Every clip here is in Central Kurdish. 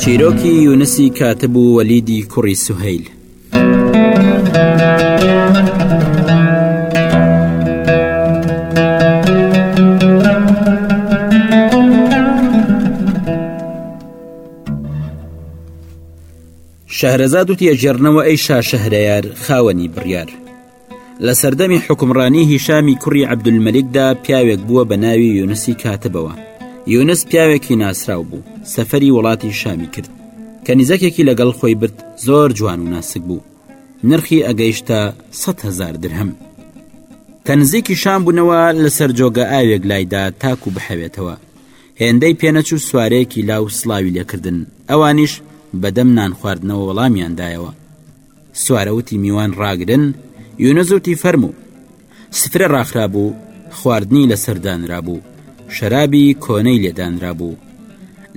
چیرۆکی یونسی کاتب و وەلیدی کوڕی سوهیل. شەهرەزاد و تێژێڕنەوە ئەی شاشەهرەیار خاوەنی بڕیار لە سەردەمی حکومڕانی هیشامی کوڕی عەبدولمەلیکدا پیاوێک بووە بە ناوی یونسی کاتبەوە یونس پیاوێکی ناسراو بوو سەفری وڵاتی شامی کرد کە نزەکێکی لەگەڵ خۆی برد زۆر جوان و ناسک بوو نرخی ئەگەیشتە 100هزار درهم کە نزیکی شان بوونەوە لەسەر جۆگە ئاوێک لایدا تاکو بحەوێتەوە هێندەی پێنەچوو سوارەیەکی لاو سلاوی لێکردن ئەوانیش بەدەم نان خواردنەوە وەڵامیاندایەوە سوارە وتی میوان ڕاگرن یونس وتی فەرموو سفرە ڕاخرابوو خواردنی لەسەر دانرابوو شەرابی کۆنەی لێدانرابوو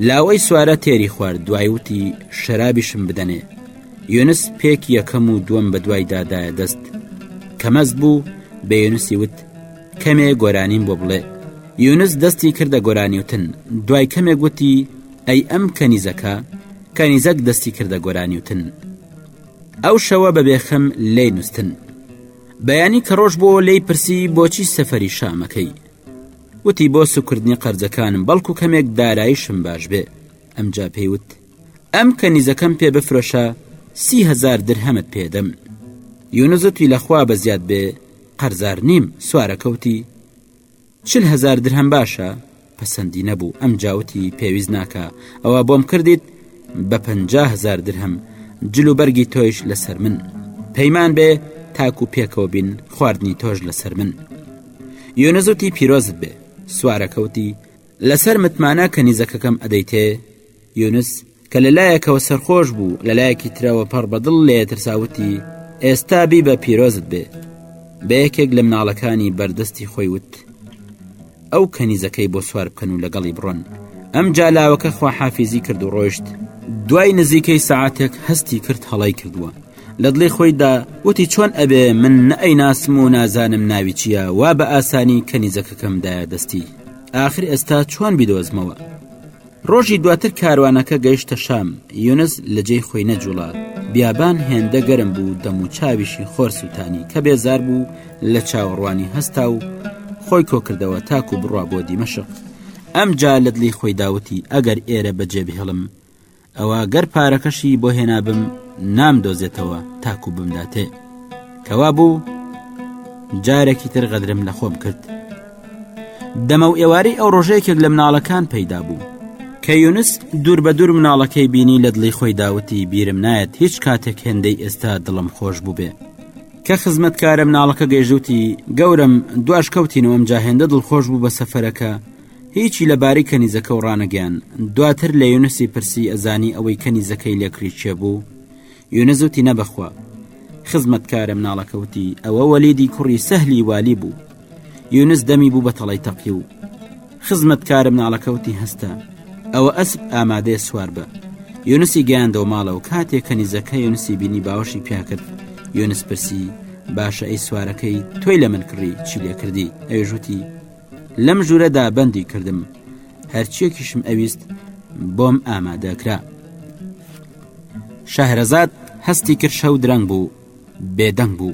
لاوەی سوارە تێری خوارد دوای وتی شەرابیشم بدەنێ یونس پێک یەکەم و دووەم بە دوای دادایە دەست کەمەست بوو بە یونسی وت کەمێ گۆرانیم بۆ بڵێ یونس دەستی کردە گۆرانیوتن دوای کەمێک گوتی ئەی ئەم کەنیزەکە کەنیزەک دەستی کردە گۆرانی وتن ئەو شەوە بە بێخەم لی نووسن بەیانی کە ڕۆژ بۆ لی پرسی بۆچی سەفەری شامەکەی وتی بۆ سوکردنی قەرزەکانم بەڵکو کەمێک دارایشم باش بێ ئەمجا پێیوت ئەم کە نیزەکەم پێ بفرۆشە سیهزار درهەمت پێدەم یونزتی لەخوا بە زیاد بێ قەرزار نیم سوارەکەوتی چل هەزار درهەم باشە؟ پەسەندی نەبوو ئەمجا وتی پێویست ناکا ئەوە بۆم کردیت بە پەنجا هەزار درهەم جل و بەرگی تۆیش لەسەر من پەیمان بێ تاکو پێکەوە بین خواردنی تۆش لەسەر من یۆنزوتی پیرۆزت بێ سوارەکەوتی لەسەر متمانە کە نیزەکەکەم ئەدەیتێ یونس کە لە لایەکەوە سەرخۆش بوو لە لایەکی ترەوە پەڕ بەدڵ لێ ترساوتی ئێستا بی بە پیرۆزت بێ بە یەکێک لە مناڵەکانی بەردەستی خۆی وت ئەو کەنیزەکەی بۆ سوار بکەن و لەگەڵی بڕۆن ئەم جالاوەکە خوا حافیزی کرد و ڕۆشت دوای نزیکەی سعاتێک هەستی کرد هەڵی کردووە لە دڵی خۆیدا وتی چۆن ئەبێ من نەئەی ناسم و نازانم ناوی چییە وا بە ئاسانی کەنیزەکەکەمدایە دەستی ئاخر ئێستا چۆن بیدۆزمەوە ڕۆژی دواتر کاروانەکە گەیشتە شام یونس لە جێی خۆی نەجوڵا بیابان هێندە گەرم بوو دەم و چاویشی خۆر سووتانی کە بێزار بوو لە چاوەڕوانی هەستا و خۆی کۆکردەوە تاکو بڕوا بۆ دیمەشق ئەم جا لە دڵی خۆی داوتی ئەگەر ئێرە بەجێ بهێڵم ئەوە گەر پارەکەشی بۆ هێنابم نام دۆزێتەوە تاکو بمداتێ کەوا بوو جارێکی تر غەدرم لە خۆم کرد دەمەو ئێوارەی ئەو ڕۆژە یەکێک لە مناڵەکان پەیدا بوو کە یونس دوور بە دوور مناڵەکەی بینی لە دڵی خۆی داوتی بیرم نایەت هیچ کاتێک هێندەی ئێستا دڵم خۆش بووبێ کە خزمەت کارە مناڵەکە گەیژوتی گەورم دواش کەوتینەوە ئەم جاهێندە دڵخۆش بوو بە سەفەرەکە هیچی لەباری کەنیزەکە و ڕانەگەیان دواتر لە یونسی پرسی ئەزانی ئەوەی کەنیزەکەی لێکریچێ بوو یونس وتی نەبەخوا خزمەت کارە مناڵەکە وتی ئەوە وەلیدی کوڕی سەهلی والی بوو یونس دەمی بوو بە تەڵی تەقی و خزمەت کارە مناڵەکەوتی هەستە ئەوە ئەسب ئامادەێ سوار بە یونسی گەیاندەوە ماڵەوە کاتێ کەنیزەکە یونسی بینی باوەشی پیاکرد یونس پرسی باشە ئەی سوارەکەی تۆی لە من کڕی چی لێ کردی ئەوێژوتی لەم ژوورەدا بەندی کردم هەرچیەکیشم ئەویست بۆم ئامادەکرا شەهرەزاد هەستی کرد شەو درەنگ بوو بێدەنگ بوو.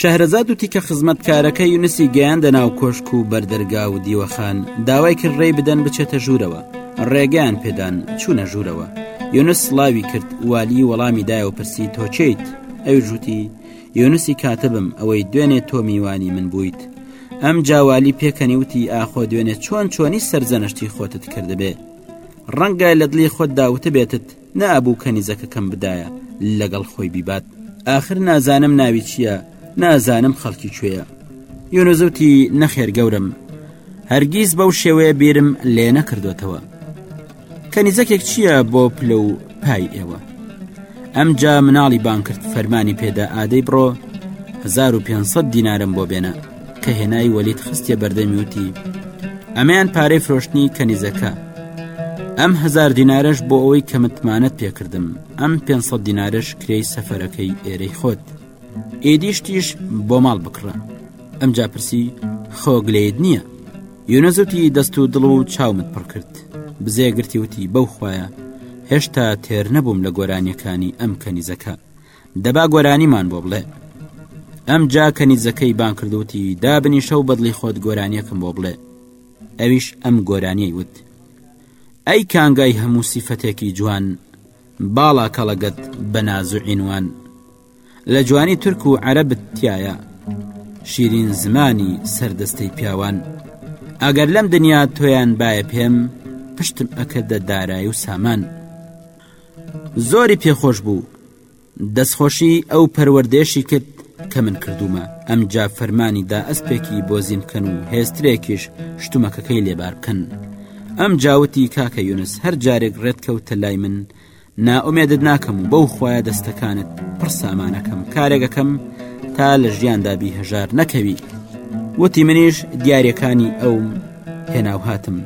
شەهرەزاد و تیکە خزمەتکارەکە یونسی گەیاندە ناو کۆشک و بەردەرگا و دیوەخان داوای کرد ڕێی بدەن بچێتە ژوورەوە ڕێگەیان پێدان چوونە ژوورەوە یونس سلاوی کرد والی وەڵامی دایە و پرسی تۆچیت ئەو ژووتی یونسی کاتبم ئەوەی دوێنێ تۆ میوانی من بوویت ئەم جاوالی پێکەنی وتی ئاخۆ دوێنێ چۆن چۆنی سەرزەنشتی خۆتت کردبێ ڕەنگە لە دڵی خۆت داوتە بێتت نەبوو کەنیزەکەکەم بدایە لەگەڵ خۆی بیبات آخر نازانم ناوی چییە نازانم خەڵکی کوێە یونزوتی نەخێر گەورم هەرگیز بەو شێوەیە بیرم لێ نەکردوێتەوە کەنیزەکێک چییە بۆ پلە و پای ئێوە ئەمجا مناڵی بان کرد فەرمانی پێدا ئادەی بڕۆ 1500 دینارم بۆ بێنە کە هێنای وەلیت خستە بەردەمیوتی ئەمەیان پارەی فرۆشتنی کەنیزەکە ئەم هزار دینارش بۆ ئەوەی کە متمانەت پێکردم ئەم 500 دینارش کرێی سەفەرەکەی ئێرەی خۆت ئێدیشتیش بۆ ماڵ بکڕە ئەمجا پرسی خۆگلید نییە یونس وتی دەست و دڵ و چاومت پڕ کرد بزێ گرتی وتی بەو خویە هێشتا تێر نەبووم لە گۆرانیەکانی ئەم کەنیزەکە دەبا گۆرانیمان بۆ بڵێ ئەم جا کەنیزەکەی بان کردوتی دا بنیشە و بەدڵی خۆت گۆرانیەکم بۆ بڵێ ئەویش ئەم گۆرانیەی وت ئەی کانگای هەموو سیفەتێکی جوان باڵا کەڵەگەت بە نازوعینوان لە جوانی تورک و عەرەبت تایە شیرین زمانی سەردەستەی پیاوان ئەگەر لەم دنیا تۆیان باە پێم پشتم ئەکردە دارایی و سامان زۆری پێخۆش بوو دەستخۆشی ئەو پەروەردێشی کرد کە من کردومە ئەم جا فەرمانی دا ئەسپێکی بۆ زیم بکەن و هێسترێکیش شتومەکەکەی لێبار بکەن ئەم جاوتی کاکە یونس هەر جارێک ڕێت کەوتە لای من نائومێدت ناکەم و بەو خۆیان دەستەکانت پڕ سامانەکەم کارێکەکەم تا لە ژیاندا بی هەژار نەکەوی وتی منیش دیارەکانی ئەو هێناو هاتم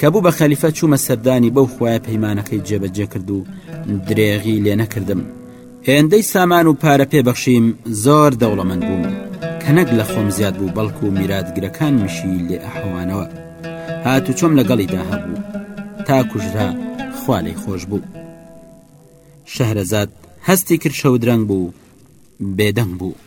کە بوو بە خەلیفە چوومە سەردانی بەو خۆیان پەیمانەکەی جێبەجێ کرد و درێغی لێ نەکردم هێندەی سامان و پارە پێ بەخشیم زۆر دەوڵەمەند بووم کە نەک لە خۆم زیاد بوو بەڵکو و میراتگرەکانمیشی لێ ئەحەوانەوە هات و چۆم لەگەڵیدا هەبوو تا کوژرا خوا لێی خۆش بوو شەهرەزاد هەستی کرد شەودرەنگ بوو بێدەنگ بوو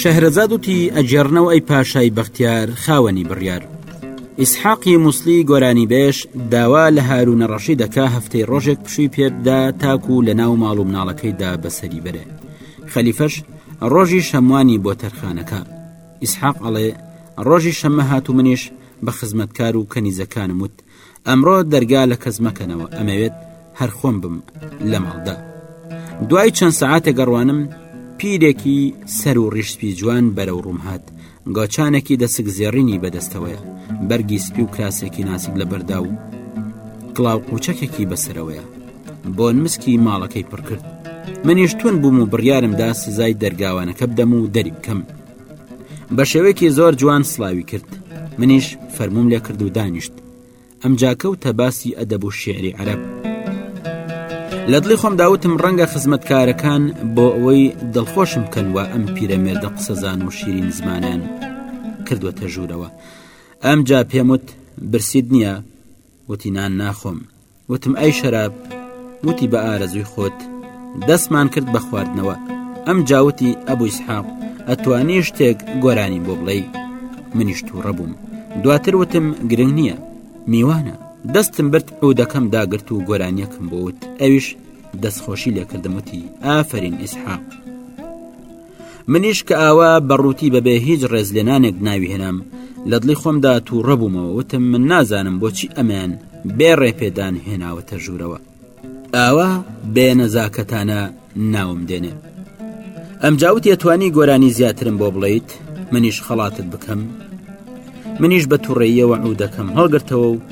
شەهرەزاد وتی ئەگێڕنەوە ئەی پاشای بەختیار خاوەنی بڕیار ئیسحاقی مووسلی گۆرانی بێش داوا لە هاروونە ڕەشی دەکا هەفتەی ڕۆژێک پشووی پێبدا تاکو و لە ناو ماڵ و مناڵەکەیدا بەسەری بەرێ خەلیفەش ڕۆژی شەموانی بۆ تەرخانەکە ئیسحاق ئەڵێ ڕۆژی شەممە هات و منیش بە خزمەتکار و کەنیزەکانم وت ئەمڕۆ دەرگا لە کەس مەکەنەوە ئەمەوێت هەر خۆم بم لە ماڵدا دوای چەند سەعاتێک گەڕوانم پیرێکی سەر و ڕیشسپی جوان بەرە و ڕوومهات گۆچانێکی دەسک زێڕینی بەدەستەوەیە بەرگی سپی و کراسێکی ناسک لە بەردا و کڵاو قوچەکێکی بەسەرەوەیە بۆن مسکی ماڵەکەی پڕکرد منیش تون بووم و بڕیارمدا سزای دەرگاوانەکە بدەم و دەری بکەم بە شێوەیەکی زۆر جوان سلاوی کرد منیش فەرموم لێ کرد و دانیشت ئەم جاکەوتە باسی ئەدەب و شعری عەرب لە دڵی خۆم داوتم ڕەنگە خزمەتکارەکان بۆ ئەوەی دڵخۆشم بکەن و ئەم پیرەمێردە قسەزان و شیرین زمانیان کردوەتە ژوورەوە ئەمجا پێموت برسید نییە وتی نان ناخۆم وتم ئەی شەراب وتی بە ئارەزووی خۆت دەستمان کرد بە خواردنەوە ئەم جاوتی ئەبووی سحاق ئەتوانی شتێک گۆرانی بۆ بڵێ منیش تووڕە بووم دواتر وتم گرنگ نییە میوانە دەستم برد عودەکەم داگرت و گۆرانیەکم بۆوت ئەویش دەستخۆشی لێکردموتی ئافرین ئیسحاق منیش کە ئاوا بەڕووتی بەبێ هیچ ڕێزلێنانێک ناوی هێنام لە دڵی خۆمدا تووڕە بوومەوە وتم من نازانم بۆچی ئەمیان بێ ڕێپێدان هێناوەتە ژوورەوە ئاوا بێ نەزاکەتانە ناوم دێنێ ئەم جاوت یەتوانی گۆرانی زیاترم بۆ بڵیت منیش خەڵاتت بکەم منیش بە توڕێیەوە ئەو دەکەم هەڵگرتەوە و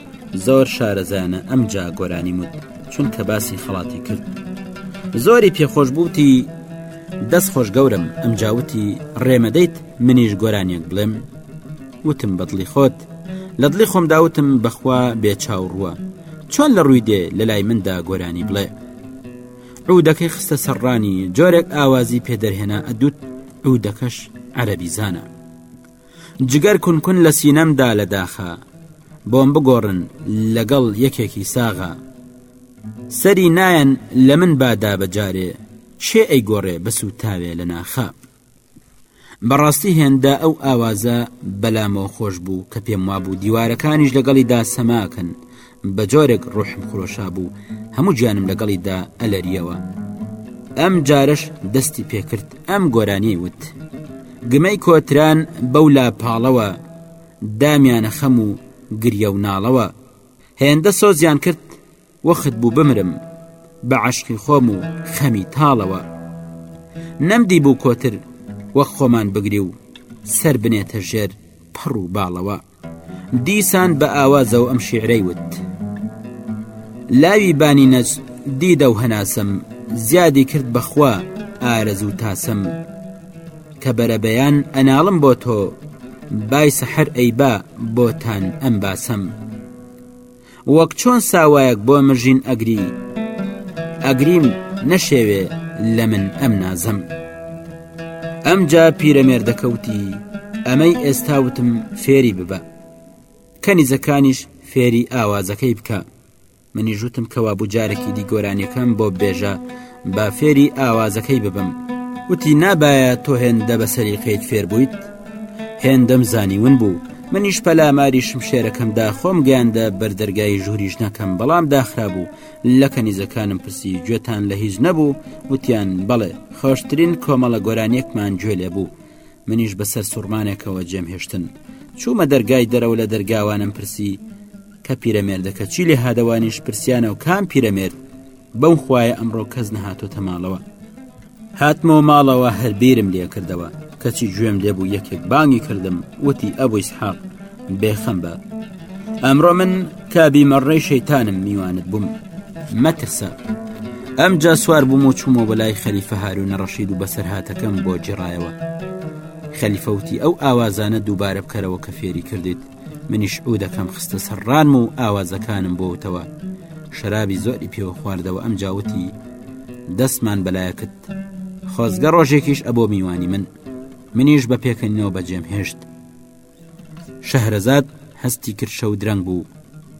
زۆر شارەزانە ئەم جا گۆرانی وت چونکە باسی خەڵاتی کرد زۆری پێخۆش بووتی دەست خۆش گەورم ئەم جاوتی ڕێمەدەیت منیش گۆرانیەک بڵێم وتم بەدڵی خۆت لە دڵی خۆم داوتم بەخوا بێ چاو ڕووە چۆن لە ڕووی دێ لە لای مندا گۆرانی بڵێ عودەکەی خستە سەرڕانی جۆرێک ئاوازی پێدەرهێنا ئەدوت عودەکەش عەربی زانە جگەر کونکن لە سینەمدا لە داخە بۆم بگۆڕن لەگەڵ یەکێکی ساغە سەری نایەن لە من بادا بەجارێ کێ ئەیگۆڕێ بە سووتاوێ لە ناخا. بەڕاستی هێندە ئەو ئاوازە بەلامەوە خۆش بوو کە پێم وابوو دیوارەکانیش لەگەڵیدا سەماکەن بە جۆرێک ڕۆحم خرۆشا بوو هەموو گیانم لەگەڵیدا ئەلەریەوە ئەم جارش دەستی پێکرد ئەم گۆرانی وت گمەی کۆتران بەو لاپاڵەوە دامیانە خەم و گریە و ناڵەوە هێندە سۆزیان کرد وەخت بوو بمرم بە عەشقی خۆم و خەمی تاڵەوە نەم دیبوو کۆتر وەک خۆمان بگری و سەر بنێتە ژێر پەڕ و باڵەوە دیسان بە ئاوازە و ئەم شیعرەی وت لاوی بانی نەج دیدە و هەناسم زیادی کرد بەخوا ئارەزوو تاسم کە بەرەبەیان ئەناڵم بۆ تۆ بای سەحر ئەیبا بۆتان ئەم باسم. وەک چۆن ساوایەک بۆ مژین ئەگری ئەگریم نەشێوێ لە من ئەم نازەم ئەمجا پیرەمێردەکەوتی ئەمەی ئێستا وتم فێری ببە کەنیزەکانیش فێری ئاوازەکەی بکە منی ژوتم کەوا بوو جارێکی دی گۆرانیەکەم بۆ بێژە با فێری ئاوازەکەی ببم وتی نابایە تۆ هێندە بە سەریقەیت فێر بوویت هێندەم زانیون بوو منیش پەلاماری شمشێرەکەمدا خۆم گەیاندە بەردەرگای ژووری ژنەکەم بەڵام داخرا بوو لە کەنیزەکانم پرسی گوێتان لە هیچ نەبوو وتیان بەڵێ خۆشترین کۆمەڵە گۆرانیەکمان گوێ لێ بوو منیش بەسەر سوڕمانێکەوە جێم هێشتن چوومە دەرگای دەرەوە لە دەرگاوانم پرسی کە پیرەمێردەکە چی لێ هادەوانیش پرسیانە و کام پیرەمێرد بەو خوایە ئەمڕۆ کەس نەهاتۆتە ماڵەوە هاتمەوە ماڵەوە هەر بیرم لێ کردەوە کەچی گوێم لێبوو یەکێک بانگی کردم وتی ئەبووی سحاق بێخەم بە ئەمڕۆ من کابی مەڕێ شەیتانم میوانت بووم مەترسە ئەم جا سوار بووم و چوومە بەلای خەلیفە هارو نەڕەشید و بەسەر هاتەکەم بۆ جێڕایەوە خەلیفەوتی ئەو ئاوازانە دووبارە بکەرەوە کە فێری کردیت منیش عودەکەم خستە سەر ڕانم و ئاوازەکانم بۆتەوە شەرابی زۆری پێوە خواردەوە ئەم جاوتی دەستمان بەلایەکت خۆزگە ڕۆژێکیش ئەبۆ میوانی من منیش بە پێکەنینەوە بەجێم هێشت شەهرەزاد هەستی کرد شەو درەنگ بوو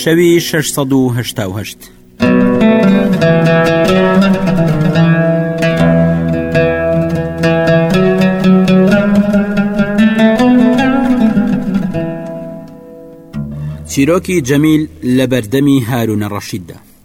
شەوی شەش سەد و هەشتا و هەشت. چیرۆکی جەمیل لە بەردەمی هاروونە ڕەشیددا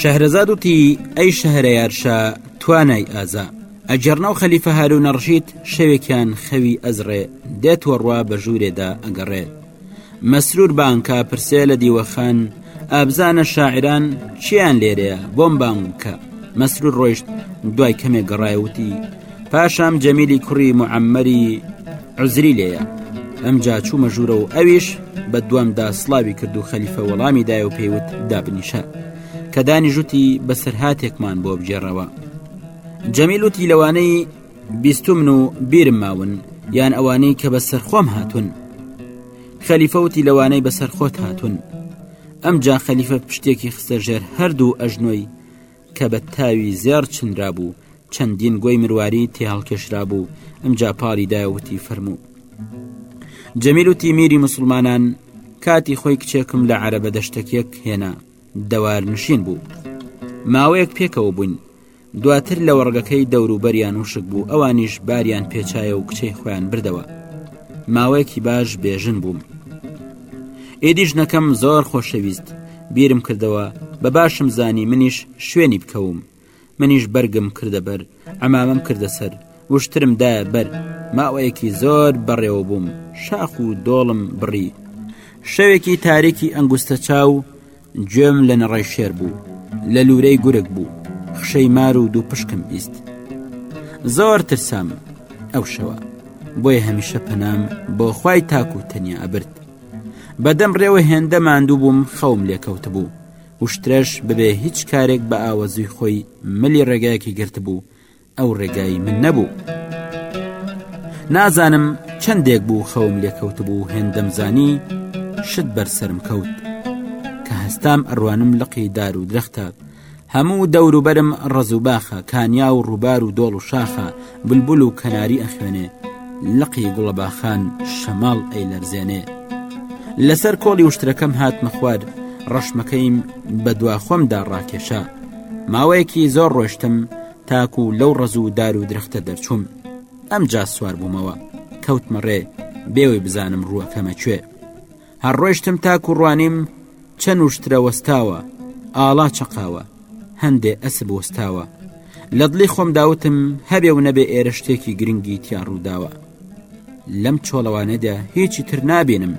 شەهرەزاد وتی ئەی شەهرەیار شا توانای ئازا ئەجێڕنەو خەلیفە هارو نەڕژیت شەوێکیان خەوی ئەزڕێ دێت وەڕوا بە ژوورێدا ئەگەڕێ مەسرور بانکە پرسێ لە دیوەخان ئابزانە شاعران چیان لێرەیە بۆم بانکە مەسرور ڕۆیشت دوای کەمێک گەڕایوتی پاشام جەمیلی کوڕی معەممەری عوزری لێیە ئەمجا چوومە ژوورە و ئەویش بە دوامدا سلاوی کرد و خەلیفە وەڵامی دای و پێیوت دابنیشە کە دانی ژوتی بەسەرهاتێکمان بۆ بگێڕەوە جەمیل وتی لەوانەی بیستمن و بیرم ماون یان ئەوانەی کە بە سەرخۆم هاتون خەلیفەوتی لەوانەی بەسەر خۆت هاتون ئەم جا خەلیفە پشتێکی خستە ژێر هەردوو ئەژنۆی کە بە تاوی زێڕ چنرابوو، چەندین گۆی مرواری تێ هەڵکێشرابوو، ئەمجا پاڵی دایە وتی فەرموو. جەمیل وتی میری مسلمانان کاتی خۆی کچێکم لە عەرەبە دەشتەکێک هێنا، دەوار نشین بوو. ماوەیەک پێکەوە بووین، دواتر لە وەڕگەکەی دەوروبەریان وشک بوو ئەوانیش باریان پێچایە و کچەی خۆیان بردەوە ماوەیەکی باش بێژن بووم ئێدی ژنەکەم زۆر خۆشەویست بیرم کردەوە بە باشم زانی منیش شوێنی بکەوم منیش بەرگم کردە بەر ئەمامم کردە سەر وشترم دایە بەر ماوەیەکی زۆر بەڕێوە بووم شاخ و دۆڵم بڕی شەوێکی تاریکی ئەنگوستە چاو گوێم لە نەڕای شێر بوو لە لورەی گورگ بوو خشەی مار و دوو پشکم بیست زۆر ترسام ئەو شەوە بۆیە هەمیشە پەنام بۆ خی تاک و تەنیا ئەبرد بەدەم ڕێوە هێندە ماندوو بووم خەوم لێکەوتبوو وشترەش ببێ هیچ کارێک بە ئاوەزوی خۆی ملی ڕێگایەکی گرتبوو ئەو ڕێگایی من نەبوو. نازانم چەندێک بوو خەوم لێکەوتبوو هێندەمزانی شت بەرسرم کەوت کە هەستام ئەڕوانم لقی دار و درەختە هەموو دەوروبەرم ڕەز و باخە کانیا و ڕووبار و دۆڵ و شاخە بولبول و کەناری ئەخوێنێ لقی گوڵەباخان شەماڵ ئەیلەرزێنێ لەسەر کۆڵی وشترەکەم هاتمە خوار ڕەشمەکەیم بە دواخۆمدا ڕاکێشا ماوەیەکی زۆر ڕۆشتم تاکو لەو ڕەز و دار و درەختە دەرچووم ئەم جا سوار بوومەوە کەوتمە ڕێ بێوەی بزانم ڕووەکەمە کوێ هەر ڕۆشتم تاکو ڕوانیم چەند وشترە وەستاوە ئاڵا چقاوە هەندێ ئەسب وەستاوە لە دڵی خۆم داوتم هەبێ و نەبێ ئێرە شتێکی گرنگی تیا ڕووداوە لەم چۆڵەوانەدا هیچی تر نابێنم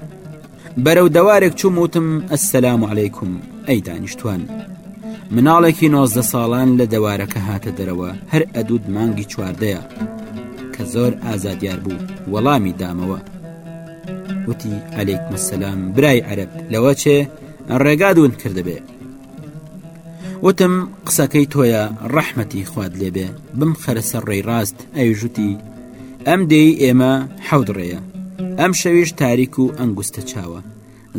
بەرەو دەوارێک چوم وتم ئەسەسلام عیکم ئەی دانیشتوان مناڵێکی نۆزدە ساڵان لە دەوارەکە هاتە دەرەوە هەر ئەدود مانگی چواردەیە کە زۆر ئازادیار بوو وەڵامی دامەوە وتی علیکم السلام برای عەرب لەوە چێ ڕێگا دوون کردبێ وتم قسەکەی تۆیە ڕەحمەتی خواد لێبێ بم خەرە سەر ڕێی ڕاست ئەیژوتی ئەم دێی ئێمە حەود ڕێە ئەم شەویش تاریک و ئەنگوستە چاوە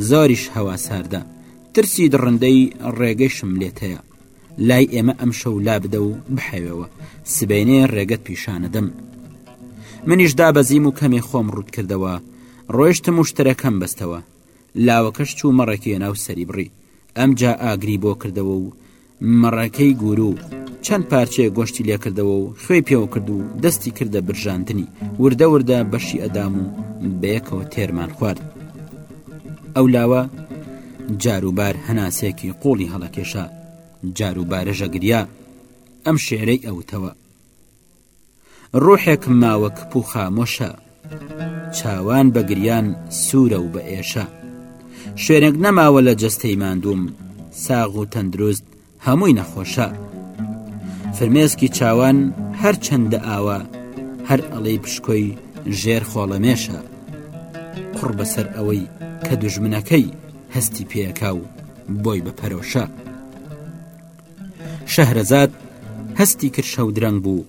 زۆریش هەوا ساردە ترسی دڕندەی ڕێگەی شم لێت هەیە لای ئێمە ئەم شەو لا بدە و بحەوێەوە سبەینێ ڕێگەت پیشانەدەم منیش دابەزیم و کەمێ خۆم ڕوت کردەوە ڕۆیشتم و شتەرەکەم بەستەوە لاوەکەش چوو مەڕێکی ناو سەری بڕی ئەمجا ئاگری بۆ کردەوە و مەڕەکەی گورو چەند پارچێ گۆشتی لێکردەوە و خوێی پێوە کرد و دەستی کردە برژاندنی وردە وردە بەشی ئەدام و بەیەکەوە تێرمان خوارد ئەو لاوە جاروبار هەناسێکی قوڵی هەڵەکێشا جاروبارە ژەگریا ئەم شعرەی ئەوتەوە ڕۆحێک ماوە کپ و خامۆشە چاوان بە گریان سوورە و بە ئێشە شوێنێک نەماوە لە جەستەی مادووم ساغ و تەندروست هەمووی نەخۆشە فرمێسکی چاوان هەر چەندە ئاوە هەر ئەڵێ پشکۆی ژێر خۆڵەمێشە قڕ بەسەر ئەوەی کە دژمنەکەی هەستی پێەکا و بۆی بە پەرۆشە شەهرەزاد هەستی کرشە و درەنگ بوو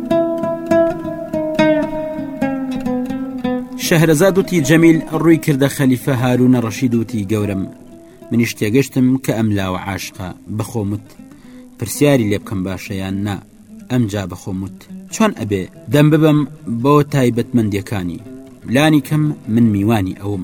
شەهرەزاد وتی جەمیل ڕووی کردە خەلیفە هارونە ڕەشید وتی گەورم منیش تێگەشتم کە ئەم لاوە عاشقا بەخۆمت پرسیاری لێ بکەم باشەیان نا ئەم جا بەخۆمت چۆن ئەبێ دەم ببم بۆ تایبەتمەندیەکانی لانی کەم من میوانی ئەوم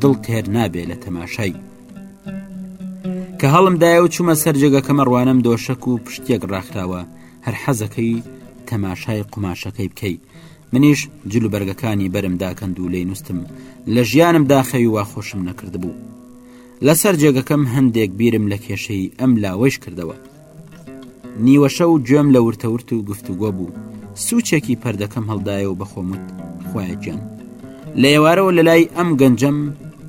دڵ تێر نابێ لە تەماشای کە هەڵم دایە و چوومە سەر جێگەکەمە ڕوانم دۆشک و پشتێک ڕاخراوە هەر حەزەکەی تەماشای قوماشەکەی بکەیت منیش جلو بەرگەکانی بەرم داکەند و لی نووسم لە ژیانم داخەوی وا خۆشم نەکردبوو لەسەر جێگەکەم هەندێک بیرم لە کێشەی ئەم لاوەیش کردەوە نیوەشەو و گوێم لە ورتەورت و گفتوگۆ بوو سوچێکی پەردەکەم هەڵدایە و بەخۆمت خۆیان لە ئێوارەوە لە لای ئەم گەنجەم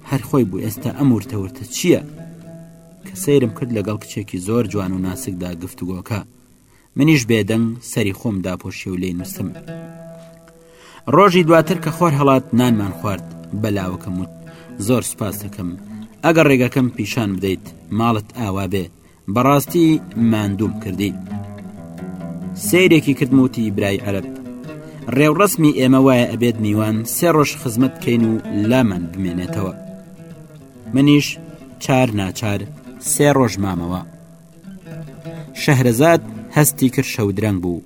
هەرخۆی بوو ئێستا ئەم ورتەورتە چییە؟ کە سەیرم کرد لەگەڵ کچێکی زۆر جوان و ناسکدا گفتوگۆکە منیش بێدەنگ سەری خۆم داپۆشی و لێ نووسم ڕۆژی دواتر کە خۆر هەڵات نانمان خوارد بەلاوەکەم وت زۆر سپاس دەکەم ئەگەر ڕێگەکەم پیشان بدەیت ماڵت ئاوا بێ بەڕاستی ماندوم کردی سیرێکی کردموتی برای عەرب ڕێوڕسمی ئێمە وایە ئەبێت میوان سێ ڕۆژ خزمەت بکەین و لامان بمێنێتەوە منیش چار ناچار سێ ڕۆژ مامەوە شەهرەزاد هەستی کرد شەودرەنگ بوو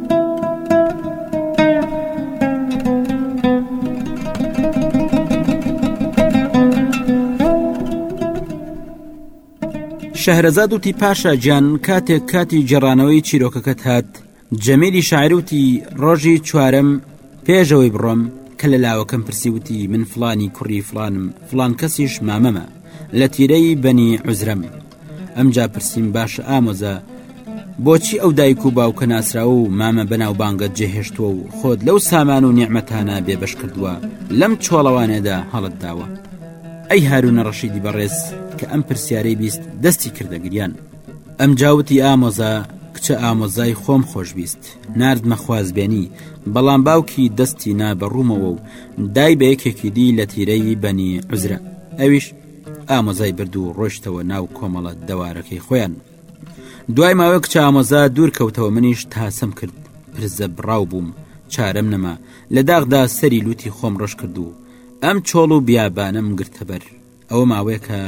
شەهرەزاد وتی پاشا گیان کاتێک کاتی جێڕانەوەی چیرۆکەکەت هات جەمێری شاعروتی ڕۆژی چوارم پێشەوەی بڕۆم کە لە لاوەکەم پرسی وتی من فلانی کوڕی فلانم فلان کەسیش مامەمە لە تیرەی بەنی عزرەم ئەمجا پرسیم باشە ئامۆزا بۆچی ئەو دایک و باوکە ناسراو و مامە بەناو بانگەت جێهێشتووە و خۆت لەو سامان و نیعممەتانە بێبش کردووە لەم چۆڵەوانێدا هەڵت داوە ئەی هارونە ڕەشیدی بەڕێز کە ئەم پرسیارەی بیست دەستی کردە گریان ئەم جاوتی ئامۆزا کچە ئامۆزای خۆم خۆشویست نردمە خوازبێنی بەڵام باوکی دەستی نا بە ڕوومەوە و دای بە یەکێکی دی لە تیرەی بەنی عزرە ئەویش ئامۆزای برد و ڕۆشتەوە ناو کۆمەڵە دەوارەکەی خۆیان دوای ماوە کچە ئامۆزا دوور کەوتەوە منیش تاسم کرد پرزە بڕاو بووم چارەم نەما لە داغدا سەری لوتی خۆم ڕش کرد و ئەم چۆڵ و بیابانم گرتەبەر ئەوە ماوەیەکە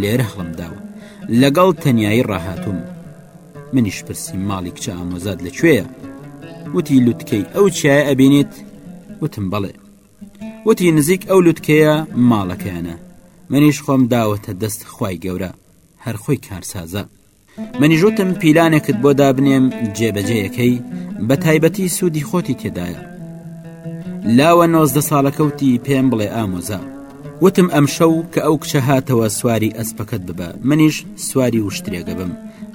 لێرە هەڵم داوە لەگەڵ تەنایی ڕاهاتوم منیش پرسی ماڵی کچە ئامۆزاد لەکوێیە وتی لوتکەی ئەو چایە ئەبینیت وتم بەڵێ وتی نزیک ئەو لوتکەیە ماڵەکەیانە منیش خۆم داوەتە دەست خی گەورە هەر خۆی کارسازە منیژوتم پیلانێکت بۆ دابنێم جێبەجێیەکەی بە تایبەتی سوودی خۆتی تێدایە لاوە نۆزدە ساڵەکەوتی پێم بڵێ ئامۆزا وتم ئەم شەو کە ئەو کچە هاتەوە سواری ئەسپەکەت ببە منیش سواری وشترێگە بم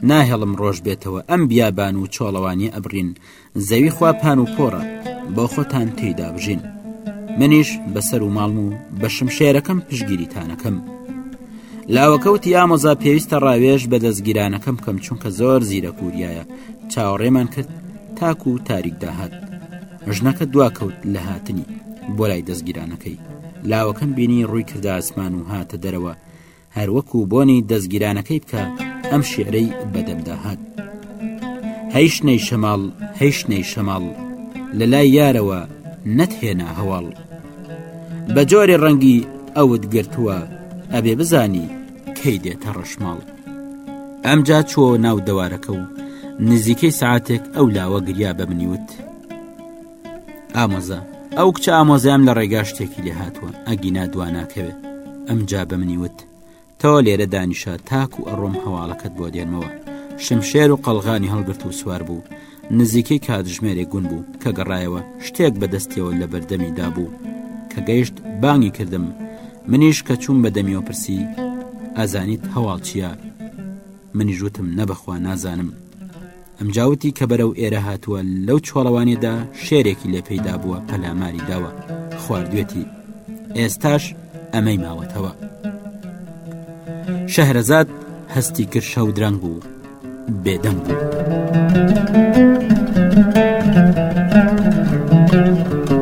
ناهێڵم ڕۆژ بێتەوە ئەم بیابان و چۆڵەوانی ئەبرین زەوی خوا پان و پۆڕە بۆ خۆتان تێیدا بژین منیش بەسەر و ماڵم و بە شمشێرەکەم پشگیریتانەکەم لاوەکەوتی ئامۆزا پێویستە ڕاوێژ بە دەستگیرانەکەم بکەم چونکە زۆر زیرە کووریایە چاوەڕێمان کرد تاکو و تاریک داهات ژنەکە دواکەوت لە هاتنی بۆ لای دەستگیرانەکەی لاوەکەم بینی ڕووی کردە ئاسمان و هاتە دەرەوە هەروەکو بۆنی دەستگیرانەکەی بکە ئەم شعرەی بەدەمدا هات هەیشتنەی شەماڵ هەیشتنەی شەماڵ لە لای یارەوە نەتهێنا هەواڵ بە جۆرێ ڕەنگی ئەوت گرتووە ئەبێ بزانی کەی دێتە ڕەشماڵ ئەمجا چۆ ناو دەوارەکە و نزیکەی ساعتێک ئەو لاوە گریا بە منیوت ئامۆزا ئەو کچە ئامۆزیان لە ڕێگا شتێکی لێ هاتووە ئەگینا دوا ناکەوێت ئەم جا بە منی وت تەوە لێرە دانیشە تاک و ئەڕۆم هەواڵەکەت بۆ دێنمەوە شمشێر و قەلغانی هەڵگرت و سوار بوو نزیکەی کاتژمێرێک گون بوو کە گەڕایەوە شتێک بەدەستیەوە لە بەردەمی دابوو کە گەیشت بانگی کردم منیش کە چوون بەدەمیەوە پرسی ئازانیت هەواڵ چییە منیش وتم نەبەخوا نازانم ئەمجاوتی کە بەرە و ئێرە هاتووە لەو چۆڵەوانێدا شێرێکی لێ پێیدا بووە پەلاماری داوە خواردوێتی ئێستاش ئەمەی ماوەتەوە شەهرەزاد هەستی کرد شەو درەنگ بوو بێدەنگ بوو. Thank you.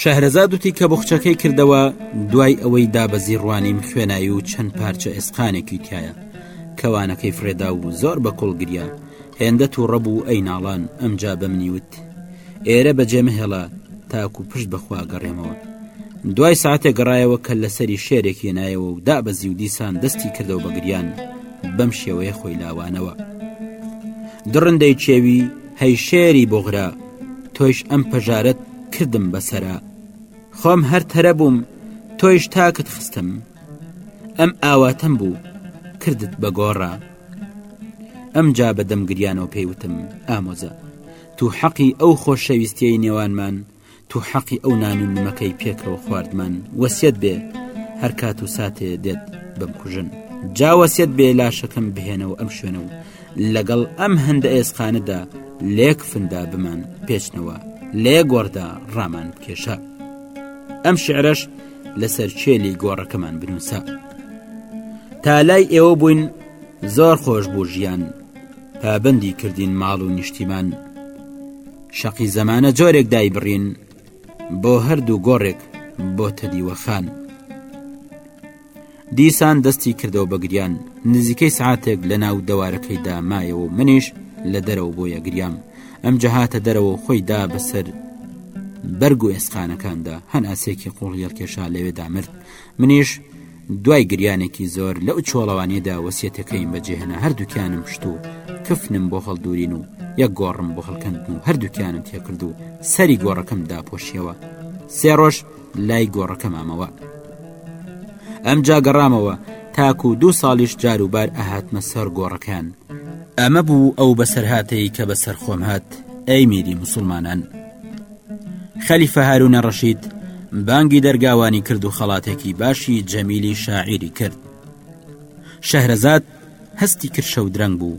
شەهرەزاد وتی کە بخچەکەی کردەوە دوای ئەوەی دابەزی ڕوانیم خوێنایی و چەند پارچە ئێسقانێکی تایە کەوانەکەی فرێدا و زۆر بە کوڵگریا هێندە تووڕە بوو ئەی ناڵان ئەمجا بە منیوت ئێرە بەجێمەهێڵە تاکو پشت بەخوا گەڕێمەوە دوای ساعتێ گەڕایەوە کە لەسەری شێرێکی نایەوە و دابەزی و دیسان دەستی کردەوە بە گریان بەم شێوەیە خۆی لاوانەوە دڕندەی چێوی هەی شێری بۆغرا تۆیش ئەم پەژارەت کردم بەسەرا خۆم هەر تەرە بووم تۆیش تاکت خستم ئەم ئاواتەم بوو کردت بە گۆڕە ئەم جا بە دەمگریانەوە پێیوتم ئامۆزە تو حەقی ئەو خۆشەویستیی نێوانمان تو حەقی ئەو نان و نمەکەی پێکەوە خواردمان وەسیەت بێ هەرکات و ساتێ دێت بمکوژن جاوەسیەت بێ لاشەکەم بهێنەوە ئەم شوێنە و لەگەڵ ئەم هەندە ئێسقانەدا لێک فندا بمان پێچنەوە لێ گۆڕدا ڕامان بکێشە ئەم شعرەش لەسەر چێلی گۆڕەکەمان بنووسە تا لای ئێوە بووین زۆر خۆش بوو ژیان پابندی کردین ماڵ و نیشتیمان شەقی زەمانە جۆرێک دای بڕین بۆ هەردوو گۆڕێک بۆ تەدیوەخان. دیسان دەستی کردەوە بە گریان نزیکەی سعاتێک لە ناو دەوارەکەیدا مایەوە و منیش لە دەرەوە بۆیە گریام ئەم جەهاتە دەرەوە خۆی دا بەسەر بەرگ و ئێسقانەکاندا هەن ئاسێکی قوڵ یەڵکێشا لەوێدا مرد منیش دوای گریانێکی زۆر لەو چۆڵەوانیدا وەسیەتەکەیم بەجێهێنا هەردووکیانم شت و کفنم بۆ هەڵدورین و یەک گۆڕم بۆ هەڵکەندن و هەردووکیانم تێکرد و سەری گۆڕەکەم داپۆشیەوە سێ ڕۆژ لای گۆڕەکە مامەوە ئەمجا گەڕامەوە تاکو و دوو ساڵیش جاروبار ئەهاتمە سەر گۆڕەکان ئەمە بوو ئەو بەسەرهاتەی کە بە سەرخۆم هات ئەی میری مسلمانان خەلیفە هارونە ڕەشید بانگی دەرگاوانی کرد و خەڵاتێکی باشی جەمیلی شاعیری کرد شەهرەزاد هەستی کرشە و درەنگ بوو